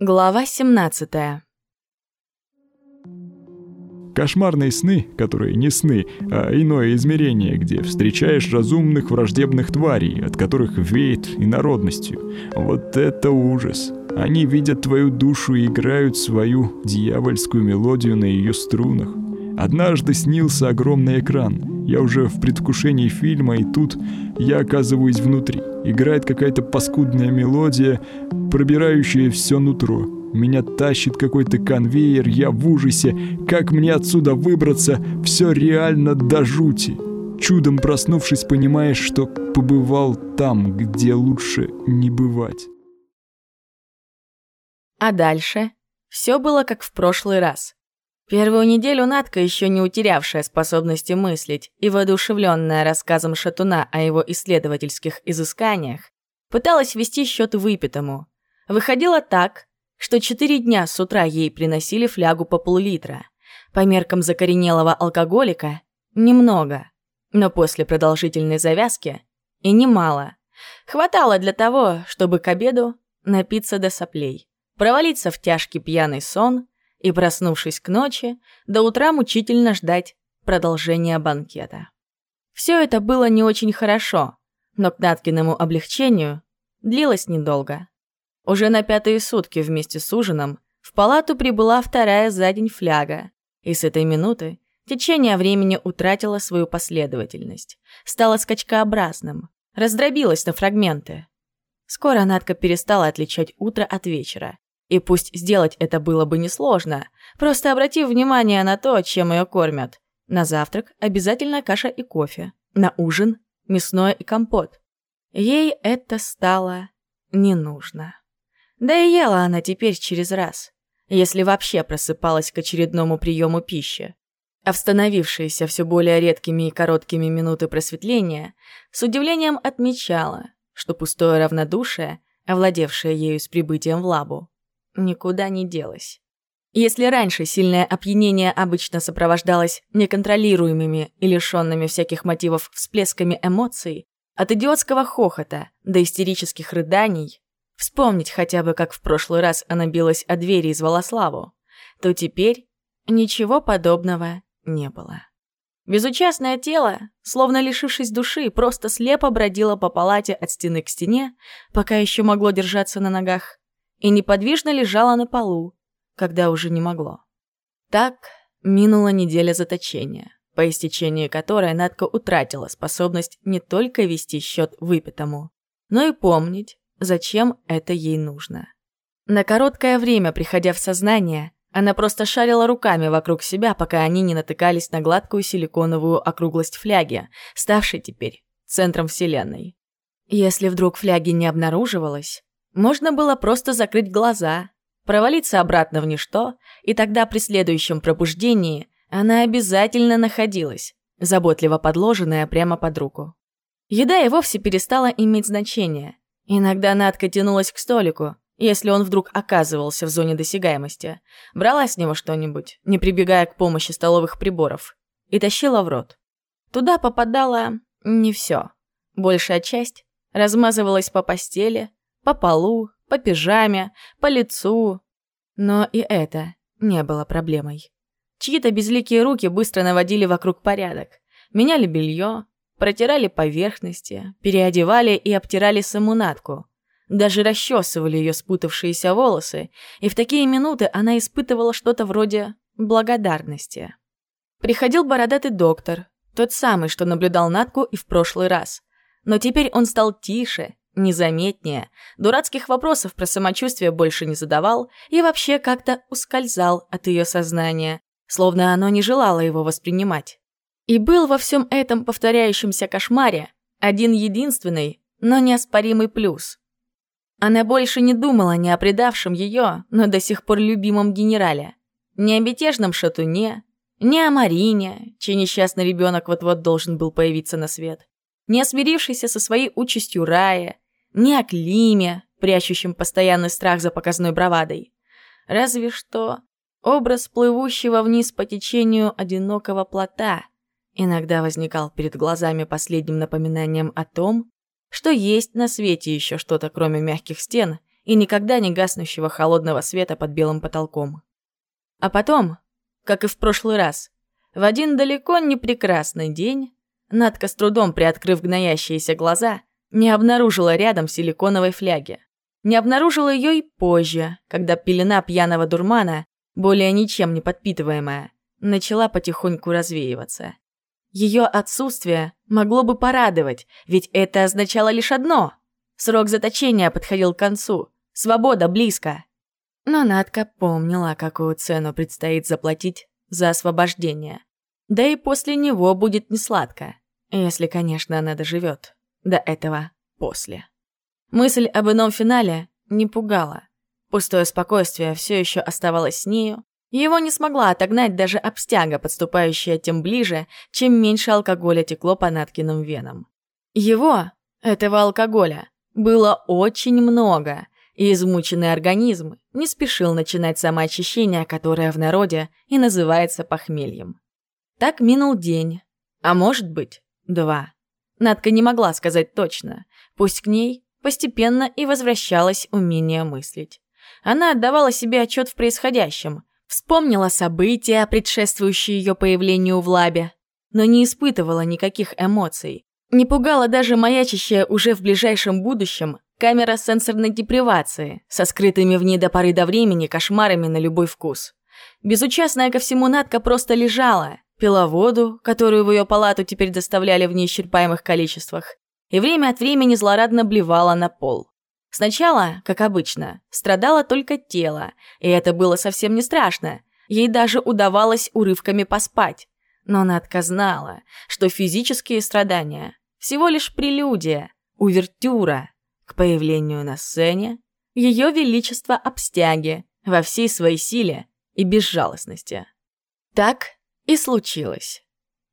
Глава 17 Кошмарные сны, которые не сны, а иное измерение, где встречаешь разумных враждебных тварей, от которых веет инородностью. Вот это ужас. Они видят твою душу и играют свою дьявольскую мелодию на ее струнах. Однажды снился огромный экран. Я уже в предвкушении фильма, и тут я оказываюсь внутри. Играет какая-то паскудная мелодия, пробирающая все нутро. Меня тащит какой-то конвейер, я в ужасе. Как мне отсюда выбраться? Все реально до жути. Чудом проснувшись, понимаешь, что побывал там, где лучше не бывать. А дальше все было как в прошлый раз. Первую неделю Надка, еще не утерявшая способности мыслить и воодушевленная рассказом Шатуна о его исследовательских изысканиях, пыталась вести счет выпитому. Выходило так, что четыре дня с утра ей приносили флягу по пол-литра. По меркам закоренелого алкоголика – немного, но после продолжительной завязки – и немало. Хватало для того, чтобы к обеду напиться до соплей, провалиться в тяжкий пьяный сон – и, проснувшись к ночи, до утра мучительно ждать продолжения банкета. Все это было не очень хорошо, но к Наткиному облегчению длилось недолго. Уже на пятые сутки вместе с ужином в палату прибыла вторая за день фляга, и с этой минуты течение времени утратило свою последовательность, стало скачкообразным, раздробилось на фрагменты. Скоро Натка перестала отличать утро от вечера и пусть сделать это было бы несложно, просто обратив внимание на то, чем ее кормят. На завтрак обязательно каша и кофе, на ужин мясное и компот. Ей это стало не нужно. Да и ела она теперь через раз, если вообще просыпалась к очередному приему пищи. А в все более редкими и короткими минуты просветления с удивлением отмечала, что пустое равнодушие, овладевшее ею с прибытием в лабу, никуда не делась. Если раньше сильное опьянение обычно сопровождалось неконтролируемыми и лишенными всяких мотивов всплесками эмоций, от идиотского хохота до истерических рыданий, вспомнить хотя бы, как в прошлый раз она билась о двери и звала Славу, то теперь ничего подобного не было. Безучастное тело, словно лишившись души, просто слепо бродило по палате от стены к стене, пока еще могло держаться на ногах, и неподвижно лежала на полу, когда уже не могло. Так минула неделя заточения, по истечении которой Надка утратила способность не только вести счет выпитому, но и помнить, зачем это ей нужно. На короткое время, приходя в сознание, она просто шарила руками вокруг себя, пока они не натыкались на гладкую силиконовую округлость фляги, ставшей теперь центром Вселенной. Если вдруг фляги не обнаруживалось, можно было просто закрыть глаза, провалиться обратно в ничто, и тогда при следующем пробуждении она обязательно находилась, заботливо подложенная прямо под руку. Еда и вовсе перестала иметь значение. Иногда Надка тянулась к столику, если он вдруг оказывался в зоне досягаемости, брала с него что-нибудь, не прибегая к помощи столовых приборов, и тащила в рот. Туда попадала не все. Большая часть размазывалась по постели, по полу, по пижаме, по лицу. Но и это не было проблемой. Чьи-то безликие руки быстро наводили вокруг порядок. Меняли белье, протирали поверхности, переодевали и обтирали саму натку. Даже расчесывали ее спутавшиеся волосы, и в такие минуты она испытывала что-то вроде благодарности. Приходил бородатый доктор, тот самый, что наблюдал Натку и в прошлый раз. Но теперь он стал тише, незаметнее, дурацких вопросов про самочувствие больше не задавал и вообще как-то ускользал от ее сознания, словно оно не желало его воспринимать. И был во всем этом повторяющемся кошмаре один единственный, но неоспоримый плюс. Она больше не думала ни о предавшем ее, но до сих пор любимом генерале, ни о мятежном шатуне, ни о Марине, чей несчастный ребенок вот-вот должен был появиться на свет, не осмирившийся со своей участью Рая, ни о Климе, прячущем постоянный страх за показной бравадой. Разве что образ плывущего вниз по течению одинокого плота иногда возникал перед глазами последним напоминанием о том, что есть на свете еще что-то кроме мягких стен и никогда не гаснущего холодного света под белым потолком. А потом, как и в прошлый раз, в один далеко не прекрасный день, Надка с трудом приоткрыв гноящиеся глаза, не обнаружила рядом силиконовой фляги. Не обнаружила ее и позже, когда пелена пьяного дурмана, более ничем не подпитываемая, начала потихоньку развеиваться. Ее отсутствие могло бы порадовать, ведь это означало лишь одно. Срок заточения подходил к концу, свобода близко. Но Надка помнила, какую цену предстоит заплатить за освобождение. Да и после него будет несладко, если, конечно, она доживет до этого после. Мысль об ином финале не пугала. Пустое спокойствие все еще оставалось с нею. Его не смогла отогнать даже обстяга, подступающая тем ближе, чем меньше алкоголя текло по Наткиным венам. Его, этого алкоголя, было очень много, и измученный организм не спешил начинать самоочищение, которое в народе и называется похмельем. Так минул день, а может быть, два. Надка не могла сказать точно, пусть к ней постепенно и возвращалось умение мыслить. Она отдавала себе отчет в происходящем, вспомнила события, предшествующие ее появлению в лабе, но не испытывала никаких эмоций. Не пугала даже маячащая уже в ближайшем будущем камера сенсорной депривации со скрытыми в ней до поры до времени кошмарами на любой вкус. Безучастная ко всему Надка просто лежала, пила воду, которую в ее палату теперь доставляли в неисчерпаемых количествах, и время от времени злорадно блевала на пол. Сначала, как обычно, страдало только тело, и это было совсем не страшно. Ей даже удавалось урывками поспать. Но Надка знала, что физические страдания – всего лишь прелюдия, увертюра к появлению на сцене Ее Величества Обстяги во всей своей силе и безжалостности. Так и случилось.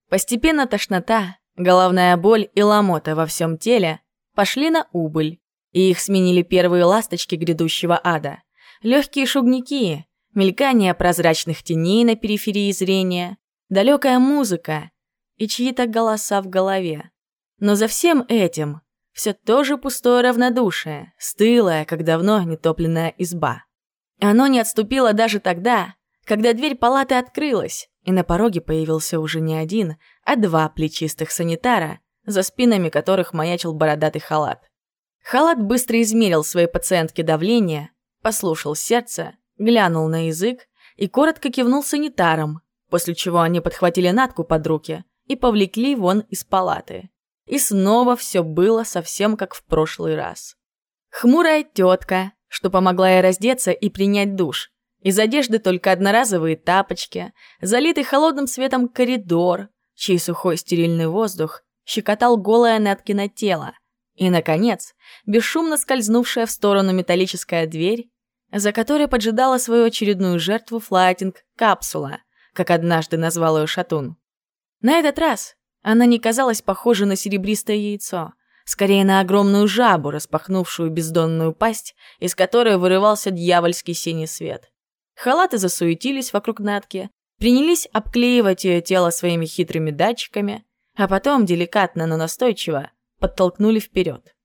Постепенно тошнота, головная боль и ломота во всем теле пошли на убыль, и их сменили первые ласточки грядущего ада. Легкие шугники, мелькание прозрачных теней на периферии зрения, далекая музыка и чьи-то голоса в голове. Но за всем этим все тоже пустое равнодушие, стылая, как давно нетопленная изба. Оно не отступило даже тогда, когда дверь палаты открылась, и на пороге появился уже не один, а два плечистых санитара, за спинами которых маячил бородатый халат. Халат быстро измерил своей пациентке давление, послушал сердце, глянул на язык и коротко кивнул санитарам, после чего они подхватили Натку под руки и повлекли вон из палаты. И снова все было совсем как в прошлый раз. Хмурая тетка, что помогла ей раздеться и принять душ, из одежды только одноразовые тапочки, залитый холодным светом коридор, чей сухой стерильный воздух щекотал голое Неткино тело. И, наконец, бесшумно скользнувшая в сторону металлическая дверь, за которой поджидала свою очередную жертву флайтинг-капсула, как однажды назвал ее Шатун. На этот раз она не казалась похожей на серебристое яйцо, скорее на огромную жабу, распахнувшую бездонную пасть, из которой вырывался дьявольский синий свет. Халаты засуетились вокруг Натки, принялись обклеивать ее тело своими хитрыми датчиками, а потом деликатно, но настойчиво подтолкнули вперед.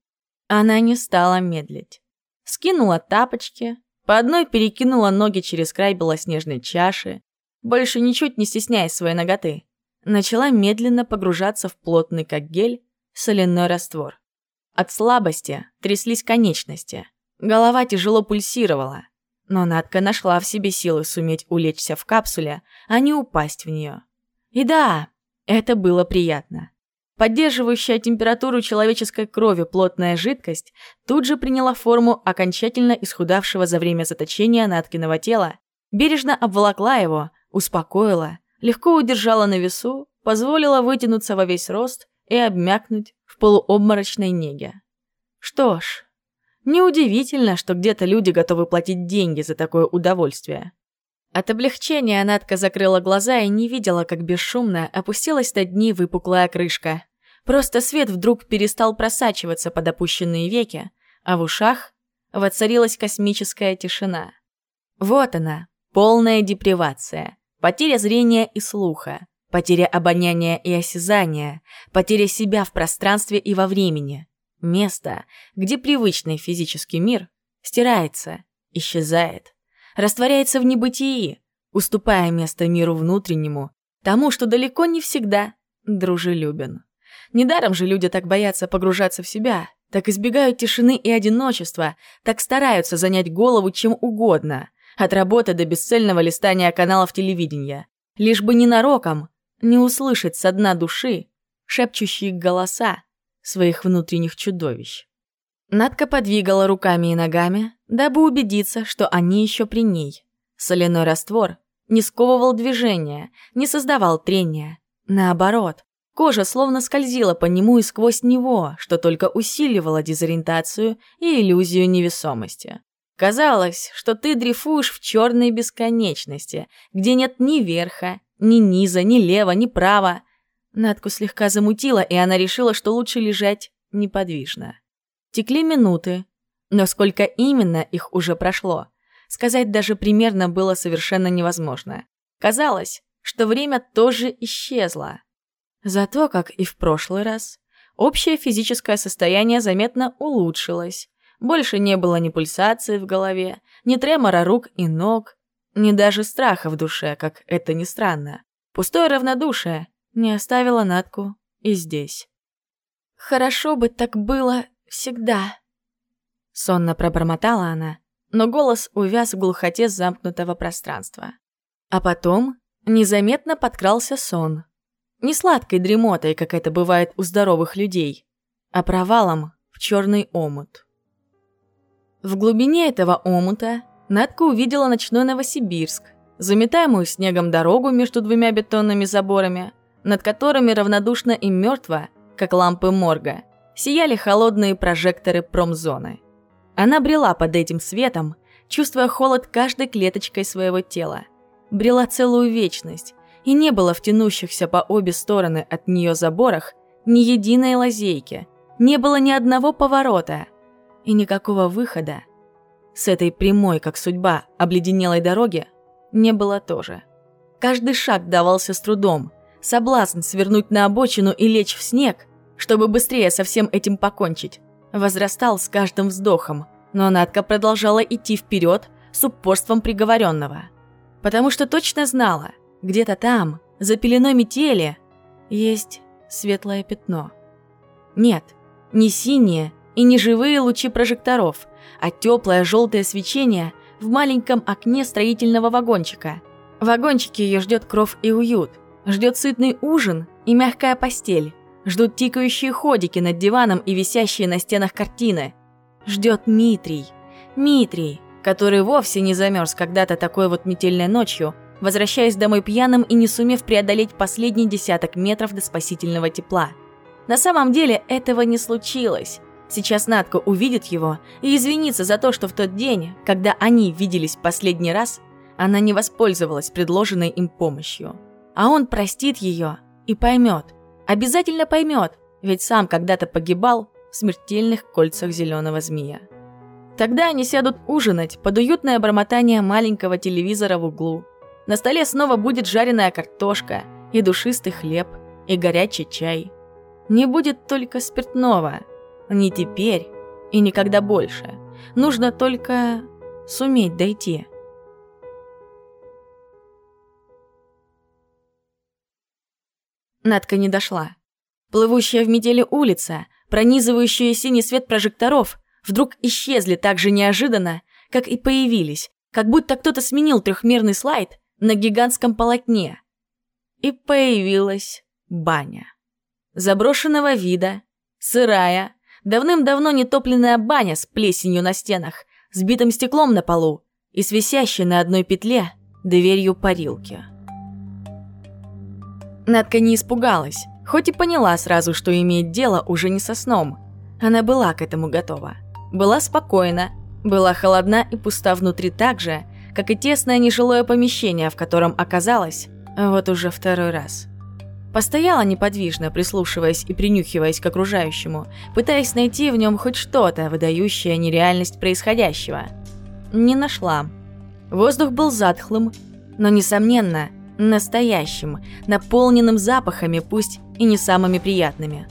Она не стала медлить. Скинула тапочки, по одной перекинула ноги через край белоснежной чаши, больше ничуть не стесняясь своей ноготы. Начала медленно погружаться в плотный, как гель, соляной раствор. От слабости тряслись конечности. Голова тяжело пульсировала, но Надка нашла в себе силы суметь улечься в капсуле, а не упасть в нее. И да, это было приятно. Поддерживающая температуру человеческой крови плотная жидкость тут же приняла форму окончательно исхудавшего за время заточения Наткиного тела, бережно обволокла его, успокоила, легко удержала на весу, позволила вытянуться во весь рост и обмякнуть в полуобморочной неге. Что ж, Неудивительно, что где-то люди готовы платить деньги за такое удовольствие. От облегчения Натка закрыла глаза и не видела, как бесшумно опустилась на дни выпуклая крышка. Просто свет вдруг перестал просачиваться под опущенные веки, а в ушах воцарилась космическая тишина. Вот она, полная депривация, потеря зрения и слуха, потеря обоняния и осязания, потеря себя в пространстве и во времени. Место, где привычный физический мир стирается, исчезает, растворяется в небытии, уступая место миру внутреннему, тому, что далеко не всегда дружелюбен. Недаром же люди так боятся погружаться в себя, так избегают тишины и одиночества, так стараются занять голову чем угодно, от работы до бесцельного листания каналов телевидения, лишь бы ненароком не услышать со дна души шепчущие голоса своих внутренних чудовищ. Надка подвигала руками и ногами, дабы убедиться, что они еще при ней. Соляной раствор не сковывал движения, не создавал трения. Наоборот, кожа словно скользила по нему и сквозь него, что только усиливало дезориентацию и иллюзию невесомости. Казалось, что ты дрейфуешь в черной бесконечности, где нет ни верха, ни низа, ни лева, ни права. Надку слегка замутила, и она решила, что лучше лежать неподвижно. Текли минуты, но сколько именно их уже прошло, сказать даже примерно было совершенно невозможно. Казалось, что время тоже исчезло. Зато, как и в прошлый раз, общее физическое состояние заметно улучшилось. Больше не было ни пульсации в голове, ни тремора рук и ног, ни даже страха в душе, как это ни странно. Пустое равнодушие не оставило Натку и здесь. «Хорошо бы так было всегда», — сонно пробормотала она, но голос увяз в глухоте замкнутого пространства. А потом незаметно подкрался сон. Не сладкой дремотой, как это бывает у здоровых людей, а провалом в черный омут. В глубине этого омута Надка увидела ночной Новосибирск, заметаемую снегом дорогу между двумя бетонными заборами, над которыми равнодушно и мертво, как лампы морга, сияли холодные прожекторы промзоны. Она брела под этим светом, чувствуя холод каждой клеточкой своего тела. Брела целую вечность, и не было в тянущихся по обе стороны от нее заборах ни единой лазейки, не было ни одного поворота и никакого выхода. С этой прямой, как судьба, обледенелой дороги не было тоже. Каждый шаг давался с трудом, соблазн свернуть на обочину и лечь в снег чтобы быстрее со всем этим покончить. Возрастал с каждым вздохом, но Натка продолжала идти вперед с упорством приговоренного. Потому что точно знала, где-то там, за пеленой метели, есть светлое пятно. Нет, не синие и не живые лучи прожекторов, а теплое желтое свечение в маленьком окне строительного вагончика. В вагончике ее ждет кров и уют, ждет сытный ужин и мягкая постель. Ждут тикающие ходики над диваном и висящие на стенах картины. Ждет Митрий. Митрий, который вовсе не замерз когда-то такой вот метельной ночью, возвращаясь домой пьяным и не сумев преодолеть последний десяток метров до спасительного тепла. На самом деле этого не случилось. Сейчас Надка увидит его и извинится за то, что в тот день, когда они виделись последний раз, она не воспользовалась предложенной им помощью. А он простит ее и поймет – Обязательно поймет, ведь сам когда-то погибал в смертельных кольцах зеленого змея. Тогда они сядут ужинать под уютное бормотание маленького телевизора в углу. На столе снова будет жареная картошка, и душистый хлеб, и горячий чай. Не будет только спиртного. Не теперь и никогда больше. Нужно только суметь дойти. Надка не дошла. Плывущая в метели улица, пронизывающая синий свет прожекторов, вдруг исчезли так же неожиданно, как и появились, как будто кто-то сменил трехмерный слайд на гигантском полотне. И появилась баня. Заброшенного вида, сырая, давным-давно нетопленная баня с плесенью на стенах, с битым стеклом на полу и с на одной петле дверью парилки. Надка не испугалась, хоть и поняла сразу, что имеет дело уже не со сном. Она была к этому готова. Была спокойна, была холодна и пуста внутри так же, как и тесное нежилое помещение, в котором оказалась вот уже второй раз. Постояла неподвижно, прислушиваясь и принюхиваясь к окружающему, пытаясь найти в нем хоть что-то, выдающее нереальность происходящего. Не нашла. Воздух был затхлым, но, несомненно, настоящим, наполненным запахами, пусть и не самыми приятными.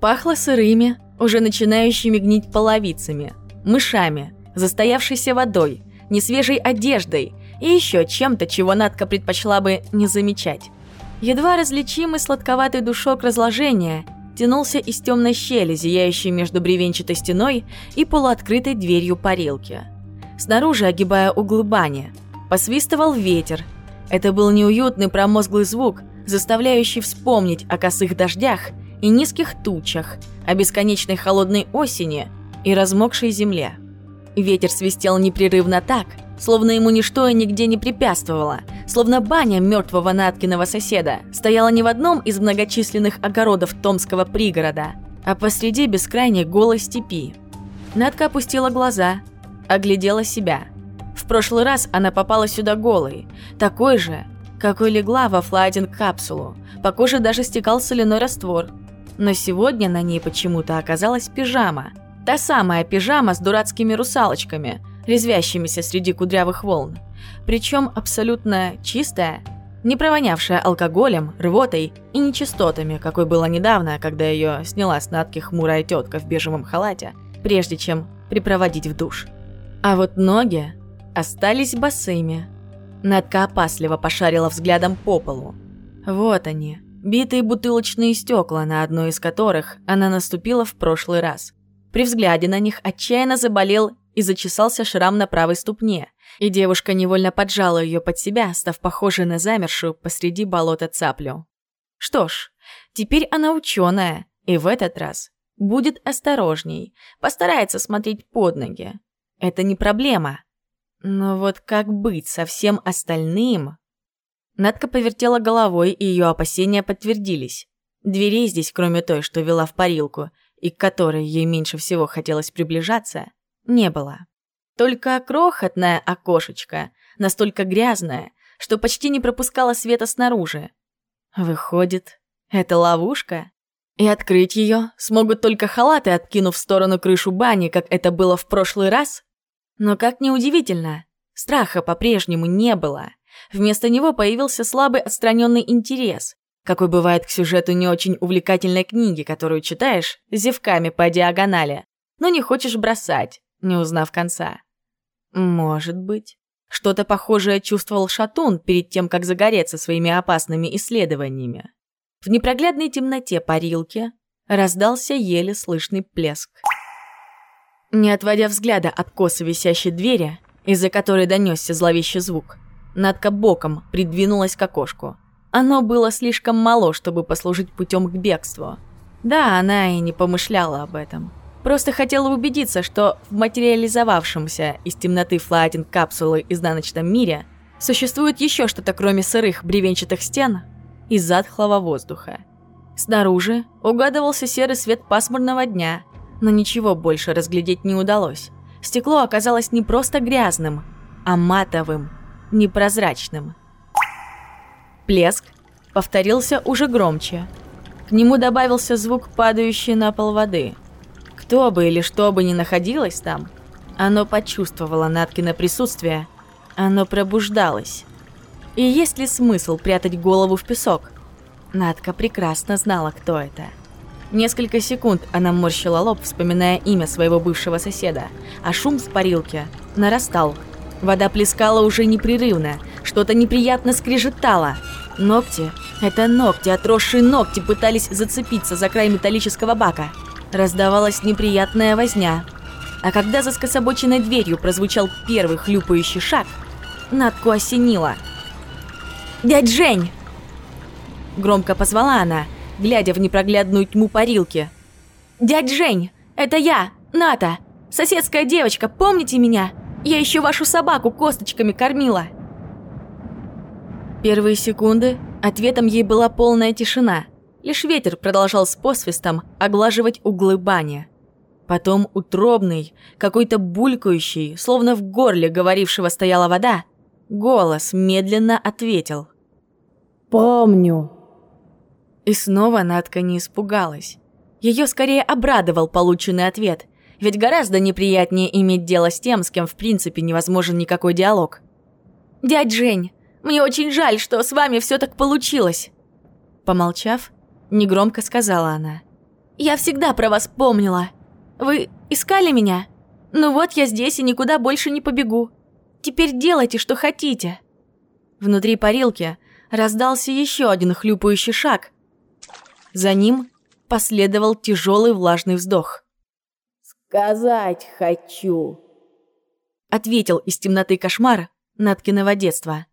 Пахло сырыми, уже начинающими гнить половицами, мышами, застоявшейся водой, несвежей одеждой и еще чем-то, чего Надка предпочла бы не замечать. Едва различимый сладковатый душок разложения тянулся из темной щели, зияющей между бревенчатой стеной и полуоткрытой дверью парилки. Снаружи, огибая углы бани, посвистывал ветер. Это был неуютный промозглый звук, заставляющий вспомнить о косых дождях и низких тучах, о бесконечной холодной осени и размокшей земле. Ветер свистел непрерывно так, словно ему ничто и нигде не препятствовало, словно баня мертвого Наткиного соседа стояла не в одном из многочисленных огородов Томского пригорода, а посреди бескрайней голой степи. Надка опустила глаза, оглядела себя. В прошлый раз она попала сюда голой, такой же, какой легла во флайдинг-капсулу, по коже даже стекал соляной раствор. Но сегодня на ней почему-то оказалась пижама. Та самая пижама с дурацкими русалочками – резвящимися среди кудрявых волн. Причем абсолютно чистая, не провонявшая алкоголем, рвотой и нечистотами, какой была недавно, когда ее сняла с натки хмурая тетка в бежевом халате, прежде чем припроводить в душ. А вот ноги остались босыми. Надка опасливо пошарила взглядом по полу. Вот они, битые бутылочные стекла, на одно из которых она наступила в прошлый раз. При взгляде на них отчаянно заболел и зачесался шрам на правой ступне, и девушка невольно поджала ее под себя, став похожей на замершую посреди болота цаплю. Что ж, теперь она ученая, и в этот раз будет осторожней, постарается смотреть под ноги. Это не проблема. Но вот как быть со всем остальным? Надка повертела головой, и ее опасения подтвердились. Дверей здесь, кроме той, что вела в парилку, и к которой ей меньше всего хотелось приближаться, не было. Только крохотное окошечко, настолько грязное, что почти не пропускало света снаружи. Выходит, это ловушка? И открыть ее смогут только халаты, откинув в сторону крышу бани, как это было в прошлый раз? Но как неудивительно, страха по-прежнему не было. Вместо него появился слабый отстраненный интерес, какой бывает к сюжету не очень увлекательной книги, которую читаешь зевками по диагонали, но не хочешь бросать, не узнав конца. Может быть. Что-то похожее чувствовал Шатун перед тем, как загореться своими опасными исследованиями. В непроглядной темноте парилки раздался еле слышный плеск. Не отводя взгляда от косо висящей двери, из-за которой донесся зловещий звук, Надка боком придвинулась к окошку. Оно было слишком мало, чтобы послужить путем к бегству. Да, она и не помышляла об этом. Просто хотела убедиться, что в материализовавшемся из темноты флайтинг капсулы изнаночном мире существует еще что-то кроме сырых бревенчатых стен и затхлого воздуха. Снаружи угадывался серый свет пасмурного дня, но ничего больше разглядеть не удалось. Стекло оказалось не просто грязным, а матовым, непрозрачным. Плеск повторился уже громче. К нему добавился звук падающей на пол воды – кто бы или что бы ни находилось там, оно почувствовало Наткино присутствие, оно пробуждалось. И есть ли смысл прятать голову в песок? Надка прекрасно знала, кто это. Несколько секунд она морщила лоб, вспоминая имя своего бывшего соседа, а шум в парилке нарастал. Вода плескала уже непрерывно, что-то неприятно скрежетало. Ногти, это ногти, отросшие ногти пытались зацепиться за край металлического бака – раздавалась неприятная возня. А когда за скособоченной дверью прозвучал первый хлюпающий шаг, Надку осенило. «Дядь Жень!» Громко позвала она, глядя в непроглядную тьму парилки. «Дядь Жень, это я, Ната, соседская девочка, помните меня? Я еще вашу собаку косточками кормила!» Первые секунды ответом ей была полная тишина – Лишь ветер продолжал с посвистом оглаживать углы бани. Потом утробный, какой-то булькающий, словно в горле говорившего стояла вода, голос медленно ответил. «Помню». И снова Надка не испугалась. Ее скорее обрадовал полученный ответ, ведь гораздо неприятнее иметь дело с тем, с кем в принципе невозможен никакой диалог. «Дядь Жень, мне очень жаль, что с вами все так получилось». Помолчав, Негромко сказала она. «Я всегда про вас помнила. Вы искали меня? Ну вот я здесь и никуда больше не побегу. Теперь делайте, что хотите. Внутри парилки раздался еще один хлюпающий шаг. За ним последовал тяжелый влажный вздох. «Сказать хочу», — ответил из темноты кошмар Наткиного детства.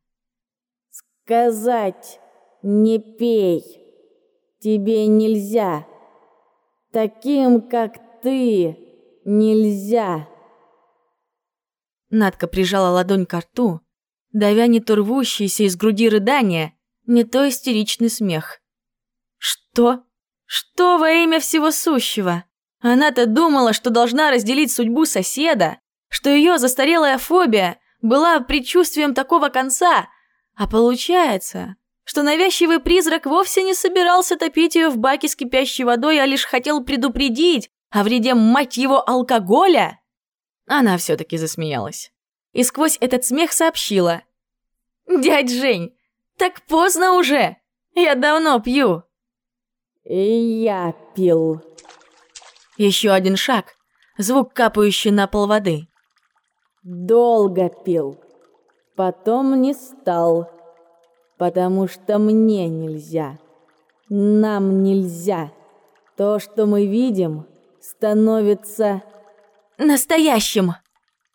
«Сказать не пей. Тебе нельзя. Таким, как ты, нельзя». Надка прижала ладонь к рту, давя не то рвущиеся из груди рыдания, не то истеричный смех. «Что? Что во имя всего сущего? Она-то думала, что должна разделить судьбу соседа, что ее застарелая фобия была предчувствием такого конца, а получается, что навязчивый призрак вовсе не собирался топить ее в баке с кипящей водой, а лишь хотел предупредить о вреде, мать его, алкоголя? Она все-таки засмеялась. И сквозь этот смех сообщила. «Дядь Жень, так поздно уже! Я давно пью!» «И я пил». Еще один шаг, звук капающий на пол воды. «Долго пил, потом не стал, потому что мне нельзя, нам нельзя. То, что мы видим, становится настоящим!»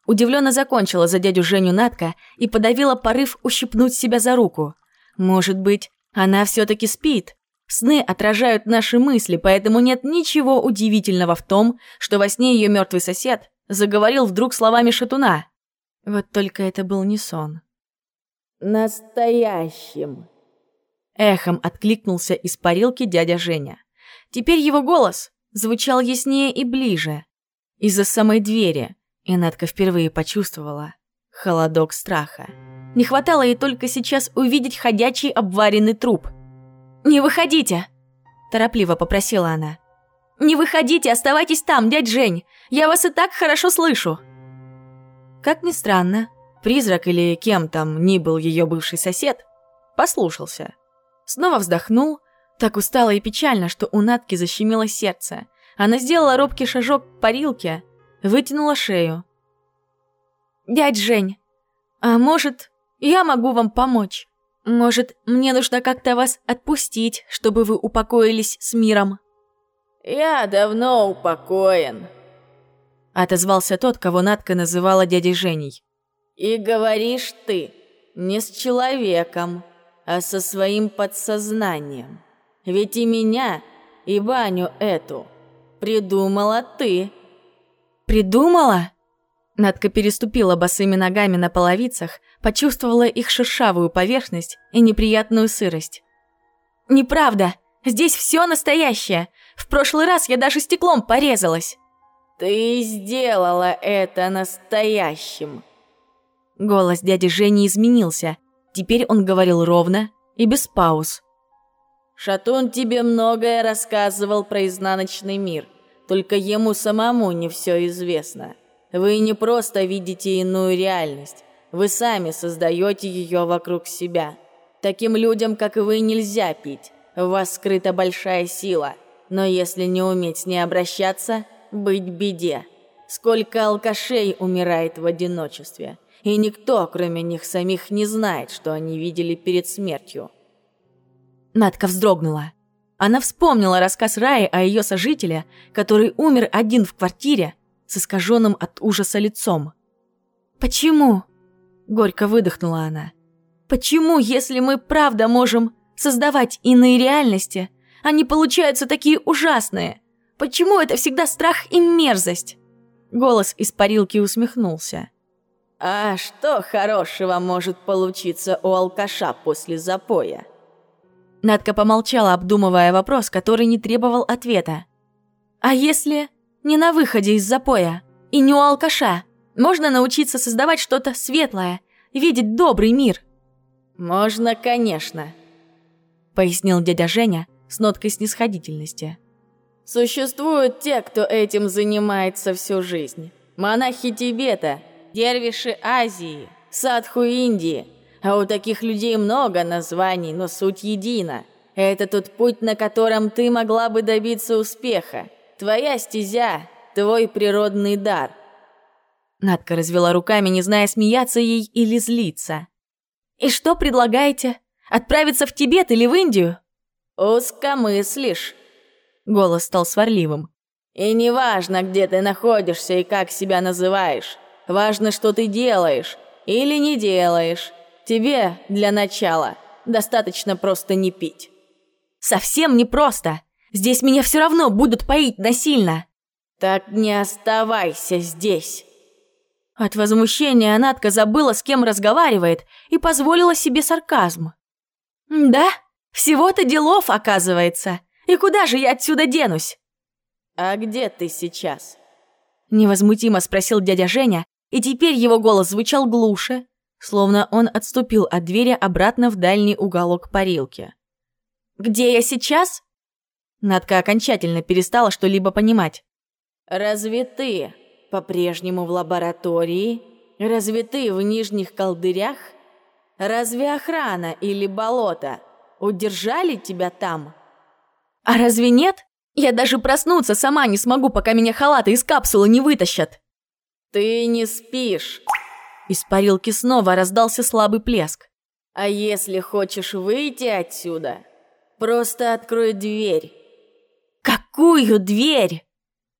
Удивленно закончила за дядю Женю Натка и подавила порыв ущипнуть себя за руку. Может быть, она все-таки спит? Сны отражают наши мысли, поэтому нет ничего удивительного в том, что во сне ее мертвый сосед заговорил вдруг словами шатуна. Вот только это был не сон. «Настоящим!» Эхом откликнулся из парилки дядя Женя. Теперь его голос звучал яснее и ближе из-за самой двери, и Надка впервые почувствовала холодок страха. Не хватало ей только сейчас увидеть ходячий обваренный труп. «Не выходите!» – торопливо попросила она. «Не выходите, оставайтесь там, дядь Жень! Я вас и так хорошо слышу!» Как ни странно, призрак или кем там ни был ее бывший сосед, послушался. Снова вздохнул, так устало и печально, что у Натки защемило сердце – она сделала робкий шажок к парилке, вытянула шею. «Дядь Жень, а может, я могу вам помочь? Может, мне нужно как-то вас отпустить, чтобы вы упокоились с миром?» «Я давно упокоен», — отозвался тот, кого Надка называла дядей Женей. «И говоришь ты не с человеком, а со своим подсознанием. Ведь и меня, и баню эту Придумала ты. Придумала? Надка переступила босыми ногами на половицах, почувствовала их шершавую поверхность и неприятную сырость. «Неправда! Здесь все настоящее! В прошлый раз я даже стеклом порезалась!» «Ты сделала это настоящим!» Голос дяди Жени изменился. Теперь он говорил ровно и без пауз. Шатун тебе многое рассказывал про изнаночный мир, только ему самому не все известно. Вы не просто видите иную реальность, вы сами создаете ее вокруг себя. Таким людям, как вы, нельзя пить. В вас скрыта большая сила, но если не уметь с ней обращаться, быть беде. Сколько алкашей умирает в одиночестве, и никто, кроме них самих, не знает, что они видели перед смертью. Надка вздрогнула. Она вспомнила рассказ Раи о ее сожителе, который умер один в квартире с искаженным от ужаса лицом. «Почему?» – горько выдохнула она. «Почему, если мы правда можем создавать иные реальности, они получаются такие ужасные? Почему это всегда страх и мерзость?» Голос из парилки усмехнулся. «А что хорошего может получиться у алкаша после запоя?» Надка помолчала, обдумывая вопрос, который не требовал ответа. «А если не на выходе из запоя и не у алкаша? Можно научиться создавать что-то светлое, видеть добрый мир?» «Можно, конечно», — пояснил дядя Женя с ноткой снисходительности. «Существуют те, кто этим занимается всю жизнь. Монахи Тибета, дервиши Азии, садху Индии — а у таких людей много названий, но суть едина. Это тот путь, на котором ты могла бы добиться успеха. Твоя стезя, твой природный дар. Надка развела руками, не зная, смеяться ей или злиться. «И что предлагаете? Отправиться в Тибет или в Индию?» «Узко мыслишь». Голос стал сварливым. «И не важно, где ты находишься и как себя называешь. Важно, что ты делаешь или не делаешь. Тебе, для начала, достаточно просто не пить». «Совсем не просто. Здесь меня все равно будут поить насильно». «Так не оставайся здесь». От возмущения Анатка забыла, с кем разговаривает, и позволила себе сарказм. «Да, всего-то делов, оказывается. И куда же я отсюда денусь?» «А где ты сейчас?» Невозмутимо спросил дядя Женя, и теперь его голос звучал глуше, словно он отступил от двери обратно в дальний уголок парилки. «Где я сейчас?» Надка окончательно перестала что-либо понимать. «Разве ты по-прежнему в лаборатории? Разве ты в нижних колдырях? Разве охрана или болото удержали тебя там? А разве нет? Я даже проснуться сама не смогу, пока меня халаты из капсулы не вытащат. Ты не спишь. Из парилки снова раздался слабый плеск. А если хочешь выйти отсюда, просто открой дверь. Какую дверь?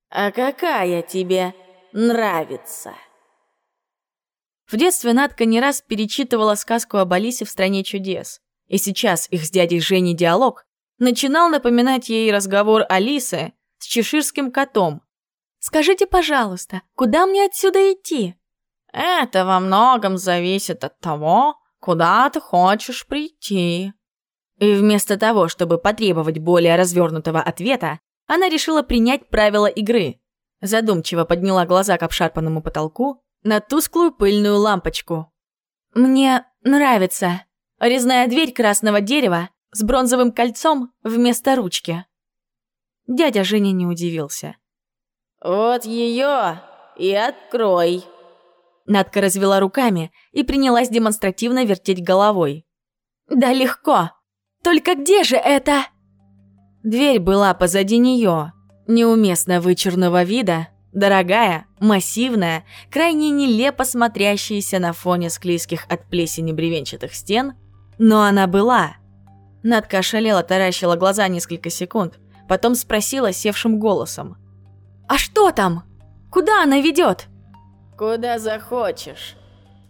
А какая тебе нравится. В детстве Надка не раз перечитывала сказку об Алисе в «Стране чудес». И сейчас их с дядей Женей диалог начинал напоминать ей разговор Алисы с чеширским котом. «Скажите, пожалуйста, куда мне отсюда идти?» «Это во многом зависит от того, куда ты хочешь прийти». И вместо того, чтобы потребовать более развернутого ответа, она решила принять правила игры Задумчиво подняла глаза к обшарпанному потолку на тусклую пыльную лампочку. «Мне нравится. Резная дверь красного дерева с бронзовым кольцом вместо ручки». Дядя Женя не удивился. «Вот ее и открой». Надка развела руками и принялась демонстративно вертеть головой. «Да легко! Только где же это?» Дверь была позади нее, неуместно вычурного вида, дорогая, массивная, крайне нелепо смотрящаяся на фоне склизких от плесени бревенчатых стен, но она была. Надка ошалела, таращила глаза несколько секунд, потом спросила севшим голосом. «А что там? Куда она ведет?» «Куда захочешь».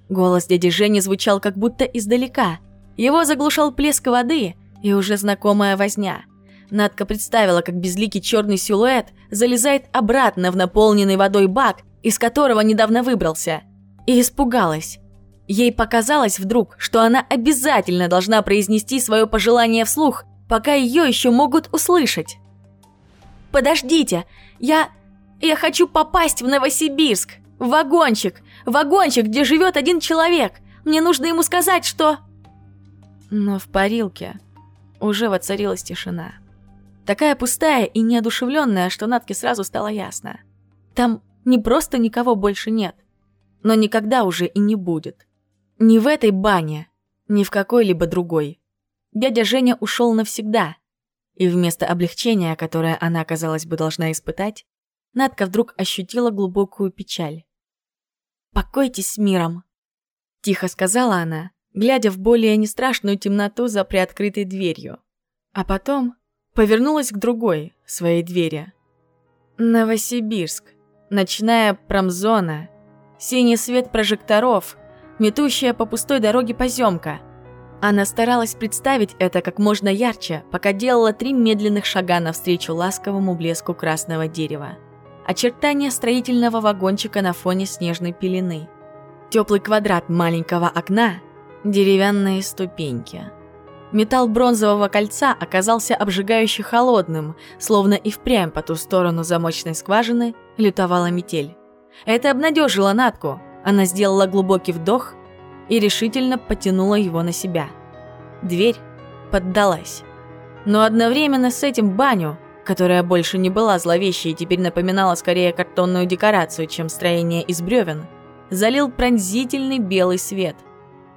Голос дяди Жени звучал как будто издалека. Его заглушал плеск воды и уже знакомая возня. Надка представила, как безликий черный силуэт залезает обратно в наполненный водой бак, из которого недавно выбрался, и испугалась. Ей показалось вдруг, что она обязательно должна произнести свое пожелание вслух, пока ее еще могут услышать. «Подождите, я... я хочу попасть в Новосибирск, в вагончик, вагончик, где живет один человек. Мне нужно ему сказать, что...» Но в парилке уже воцарилась тишина. Такая пустая и неодушевленная, что Натке сразу стало ясно. Там не просто никого больше нет, но никогда уже и не будет. Ни в этой бане, ни в какой-либо другой. Дядя Женя ушел навсегда. И вместо облегчения, которое она, казалось бы, должна испытать, Надка вдруг ощутила глубокую печаль. «Покойтесь с миром», — тихо сказала она, глядя в более нестрашную темноту за приоткрытой дверью. А потом повернулась к другой, своей двери. Новосибирск. Ночная промзона. Синий свет прожекторов, метущая по пустой дороге поземка. Она старалась представить это как можно ярче, пока делала три медленных шага навстречу ласковому блеску красного дерева. Очертания строительного вагончика на фоне снежной пелены. Теплый квадрат маленького окна, деревянные ступеньки. Металл бронзового кольца оказался обжигающе холодным, словно и впрямь по ту сторону замочной скважины лютовала метель. Это обнадежило Натку. Она сделала глубокий вдох и решительно потянула его на себя. Дверь поддалась. Но одновременно с этим баню, которая больше не была зловещей и теперь напоминала скорее картонную декорацию, чем строение из бревен, залил пронзительный белый свет.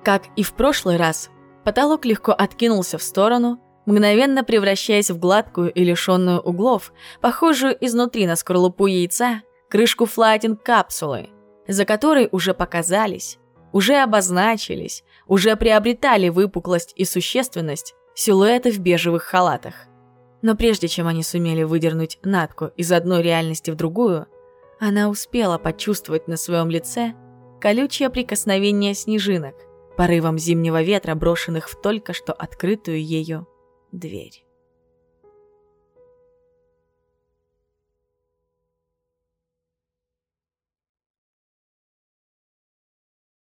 Как и в прошлый раз, Потолок легко откинулся в сторону, мгновенно превращаясь в гладкую и лишенную углов, похожую изнутри на скорлупу яйца, крышку флайтинг капсулы. за которой уже показались, уже обозначились, уже приобретали выпуклость и существенность силуэты в бежевых халатах. Но прежде чем они сумели выдернуть Натку из одной реальности в другую, она успела почувствовать на своем лице колючее прикосновение снежинок, порывом зимнего ветра, брошенных в только что открытую ею дверь.